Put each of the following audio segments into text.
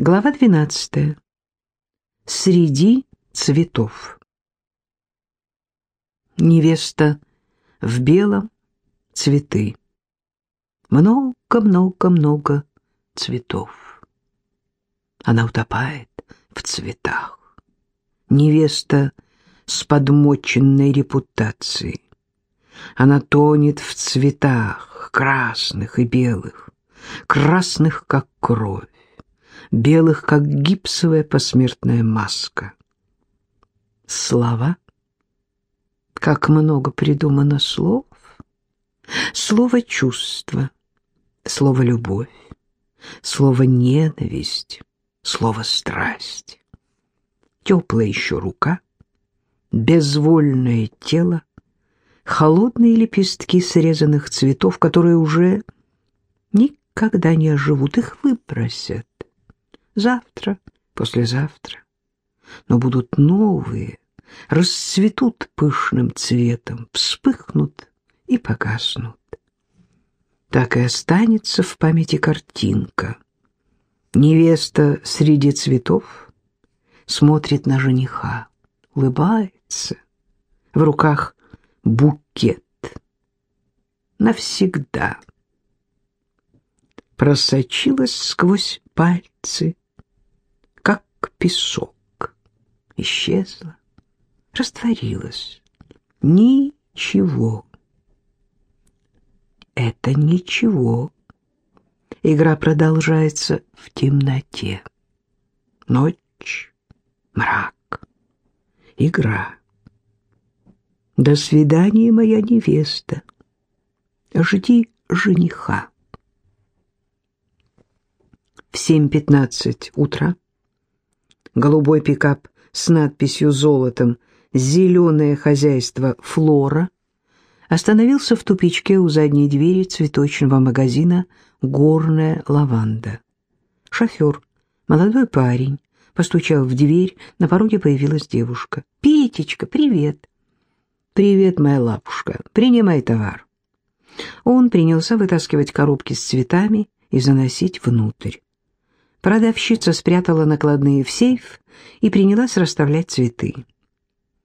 Глава 12. Среди цветов. Невеста в белом цветы. Много-много-много цветов. Она утопает в цветах. Невеста с подмоченной репутацией. Она тонет в цветах, красных и белых, красных, как кровь белых, как гипсовая посмертная маска. Слова? Как много придумано слов. Слово «чувство», слово «любовь», слово «ненависть», слово «страсть». Теплая еще рука, безвольное тело, холодные лепестки срезанных цветов, которые уже никогда не оживут, их выбросят завтра, послезавтра. Но будут новые, расцветут пышным цветом, вспыхнут и погаснут. Так и останется в памяти картинка. Невеста среди цветов смотрит на жениха, улыбается. В руках букет. Навсегда. Просочилась сквозь пальцы песок. Исчезла, растворилась. Ничего. Это ничего. Игра продолжается в темноте. Ночь, мрак, игра. До свидания, моя невеста. Жди жениха. В 7.15 утра голубой пикап с надписью золотом «Зеленое хозяйство Флора» остановился в тупичке у задней двери цветочного магазина «Горная лаванда». Шофер, молодой парень, постучал в дверь, на пороге появилась девушка. «Петечка, привет!» «Привет, моя лапушка, принимай товар». Он принялся вытаскивать коробки с цветами и заносить внутрь. Продавщица спрятала накладные в сейф и принялась расставлять цветы.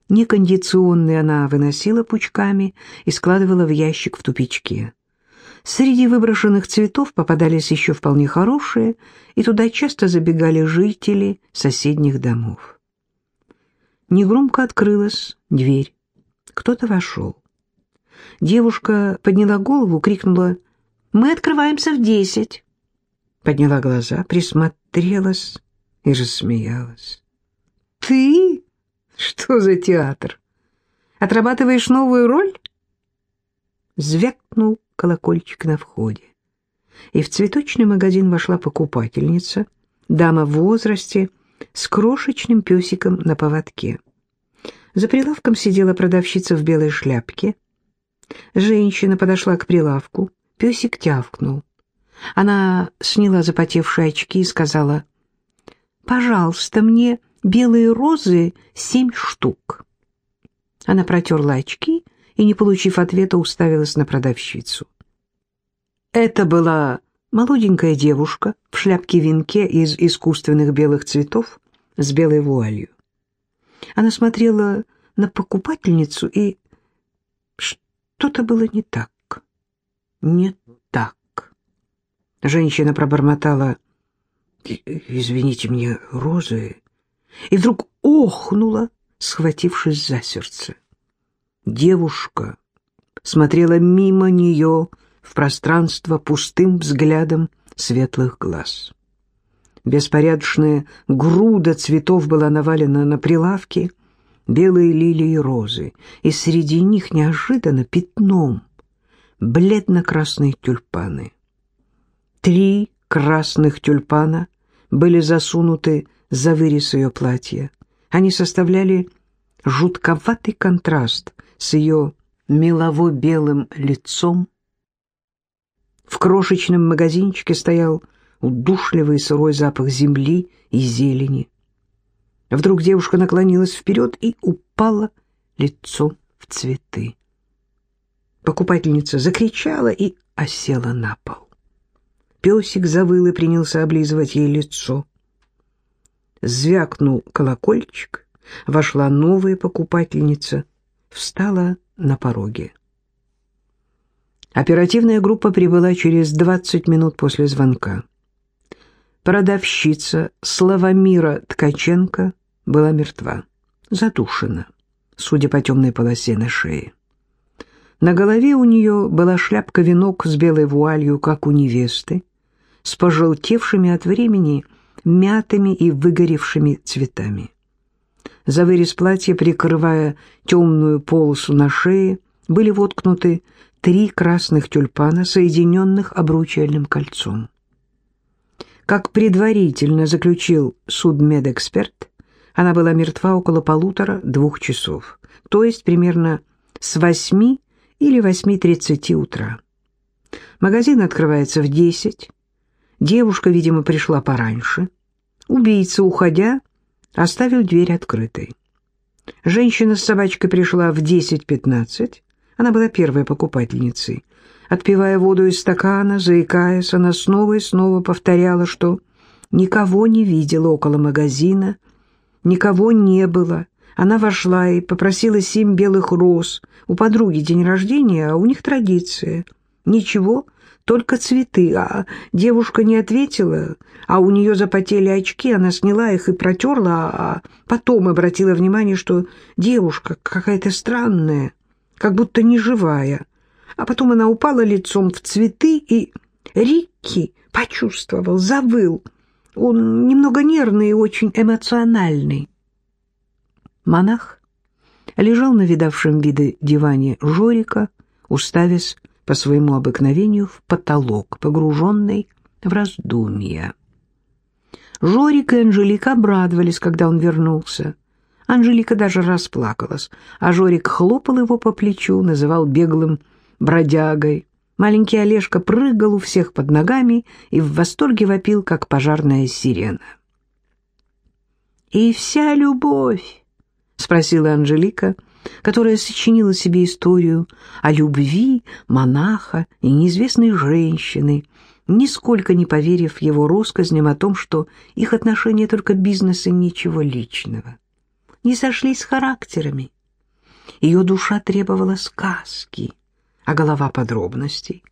Некондиционные она выносила пучками и складывала в ящик в тупичке. Среди выброшенных цветов попадались еще вполне хорошие, и туда часто забегали жители соседних домов. Негромко открылась дверь. Кто-то вошел. Девушка подняла голову, крикнула «Мы открываемся в десять» подняла глаза, присмотрелась и рассмеялась. «Ты? Что за театр? Отрабатываешь новую роль?» Звякнул колокольчик на входе, и в цветочный магазин вошла покупательница, дама в возрасте, с крошечным песиком на поводке. За прилавком сидела продавщица в белой шляпке. Женщина подошла к прилавку, песик тявкнул. Она сняла запотевшие очки и сказала, «Пожалуйста, мне белые розы семь штук». Она протерла очки и, не получив ответа, уставилась на продавщицу. Это была молоденькая девушка в шляпке-венке из искусственных белых цветов с белой вуалью. Она смотрела на покупательницу, и что-то было не так. Не. Женщина пробормотала «Извините мне, розы», и вдруг охнула, схватившись за сердце. Девушка смотрела мимо нее в пространство пустым взглядом светлых глаз. Беспорядочная груда цветов была навалена на прилавке, белые лилии и розы, и среди них неожиданно пятном бледно-красные тюльпаны. Три красных тюльпана были засунуты за вырез ее платья. Они составляли жутковатый контраст с ее мелово-белым лицом. В крошечном магазинчике стоял удушливый сырой запах земли и зелени. Вдруг девушка наклонилась вперед и упала лицом в цветы. Покупательница закричала и осела на пол. Песик завыл и принялся облизывать ей лицо. звякнул колокольчик, вошла новая покупательница, встала на пороге. Оперативная группа прибыла через 20 минут после звонка. Продавщица Славомира Ткаченко была мертва, задушена, судя по темной полосе на шее. На голове у нее была шляпка-венок с белой вуалью, как у невесты, с пожелтевшими от времени мятыми и выгоревшими цветами. За вырез платья, прикрывая темную полосу на шее, были воткнуты три красных тюльпана, соединенных обручальным кольцом. Как предварительно заключил судмедэксперт, она была мертва около полутора-двух часов, то есть примерно с восьми или восьми тридцати утра. Магазин открывается в десять. Девушка, видимо, пришла пораньше. Убийца, уходя, оставил дверь открытой. Женщина с собачкой пришла в десять-пятнадцать. Она была первой покупательницей. Отпивая воду из стакана, заикаясь, она снова и снова повторяла, что никого не видела около магазина, никого не было. Она вошла и попросила семь белых роз. У подруги день рождения, а у них традиция. Ничего, только цветы. А девушка не ответила, а у нее запотели очки, она сняла их и протерла, а потом обратила внимание, что девушка какая-то странная, как будто неживая. А потом она упала лицом в цветы, и Рикки почувствовал, завыл. Он немного нервный и очень эмоциональный. Монах лежал на видавшем виды диване Жорика, уставясь по своему обыкновению в потолок, погруженный в раздумья. Жорик и Анжелика обрадовались, когда он вернулся. Анжелика даже расплакалась, а Жорик хлопал его по плечу, называл беглым бродягой. Маленький Олежка прыгал у всех под ногами и в восторге вопил, как пожарная сирена. «И вся любовь?» — спросила Анжелика, которая сочинила себе историю о любви монаха и неизвестной женщины, нисколько не поверив его россказням о том, что их отношения только бизнес и ничего личного. Не сошлись характерами. Ее душа требовала сказки — а голова подробностей.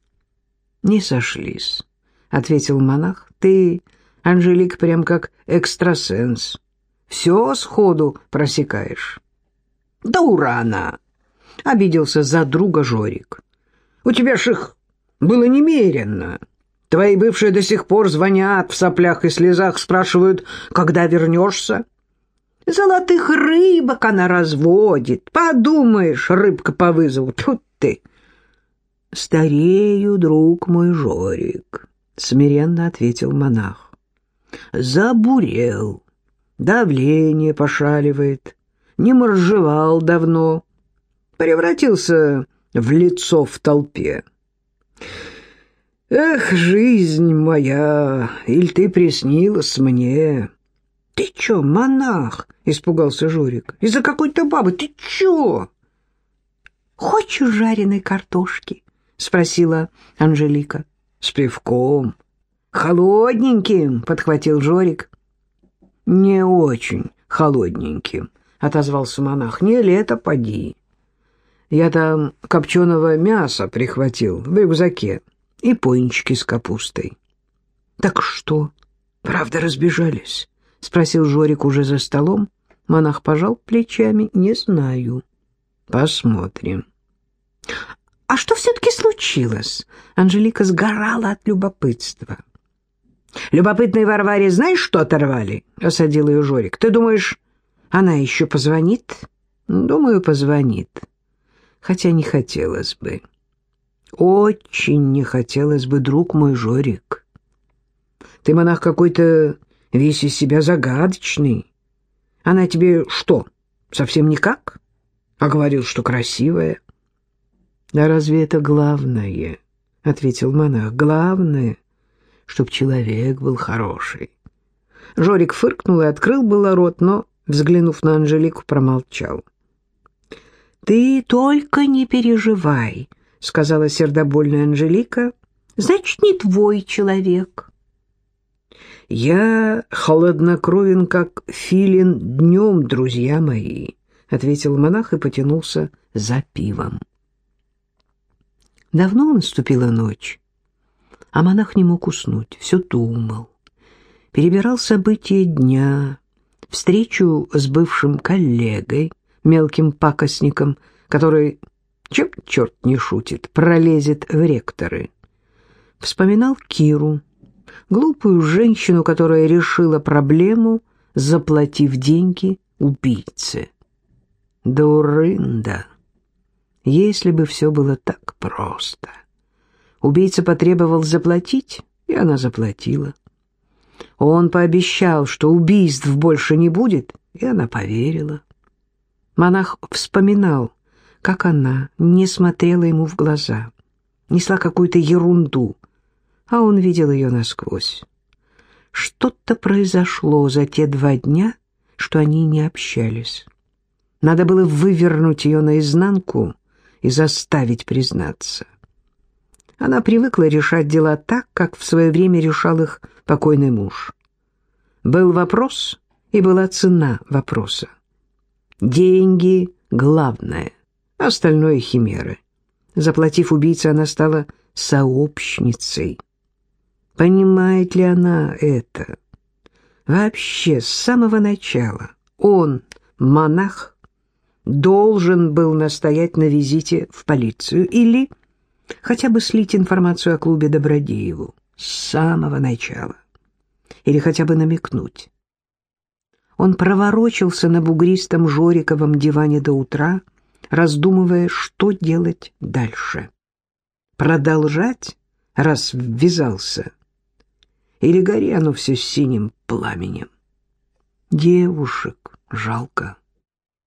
«Не сошлись», — ответил монах. «Ты, Анжелик, прям как экстрасенс. Все сходу просекаешь». «Да урана!» — обиделся за друга Жорик. «У тебя ж их было немерено. Твои бывшие до сих пор звонят в соплях и слезах, спрашивают, когда вернешься. Золотых рыбок она разводит. Подумаешь, рыбка по вызову. Тут ты!» «Старею, друг мой Жорик», — смиренно ответил монах. «Забурел, давление пошаливает, не моржевал давно, превратился в лицо в толпе. Эх, жизнь моя, иль ты приснилась мне?» «Ты чё, монах?» — испугался Жорик. «Из-за какой-то бабы, ты чё?» «Хочешь жареной картошки?» — спросила Анжелика. «С пивком». «Холодненьким», — подхватил Жорик. «Не очень холодненьким», — отозвался монах. «Не лето, поди. Я там копченого мяса прихватил в рюкзаке и пончики с капустой». «Так что, правда разбежались?» — спросил Жорик уже за столом. Монах пожал плечами. «Не знаю. Посмотрим». «А что все-таки случилось?» Анжелика сгорала от любопытства. «Любопытной Варваре знаешь, что оторвали?» — осадил ее Жорик. «Ты думаешь, она еще позвонит?» «Думаю, позвонит. Хотя не хотелось бы. Очень не хотелось бы, друг мой Жорик. Ты, монах, какой-то весь из себя загадочный. Она тебе что, совсем никак? А говорил, что красивая». «Да разве это главное?» — ответил монах. «Главное, чтоб человек был хороший». Жорик фыркнул и открыл было рот, но, взглянув на Анжелику, промолчал. «Ты только не переживай», — сказала сердобольная Анжелика. «Значит, не твой человек». «Я холоднокровен, как филин днем, друзья мои», — ответил монах и потянулся за пивом. Давно наступила ночь, а монах не мог уснуть, все думал. Перебирал события дня, встречу с бывшим коллегой, мелким пакостником, который, чем черт не шутит, пролезет в ректоры. Вспоминал Киру, глупую женщину, которая решила проблему, заплатив деньги убийце. Дурында! Если бы все было так просто. Убийца потребовал заплатить, и она заплатила. Он пообещал, что убийств больше не будет, и она поверила. Монах вспоминал, как она не смотрела ему в глаза, несла какую-то ерунду, а он видел ее насквозь. Что-то произошло за те два дня, что они не общались. Надо было вывернуть ее наизнанку и заставить признаться. Она привыкла решать дела так, как в свое время решал их покойный муж. Был вопрос, и была цена вопроса. Деньги — главное, остальное — химеры. Заплатив убийце, она стала сообщницей. Понимает ли она это? Вообще, с самого начала он, монах, должен был настоять на визите в полицию или хотя бы слить информацию о клубе Добродееву с самого начала. Или хотя бы намекнуть. Он проворочился на бугристом Жориковом диване до утра, раздумывая, что делать дальше. Продолжать, раз ввязался, или гори оно все синим пламенем. Девушек жалко.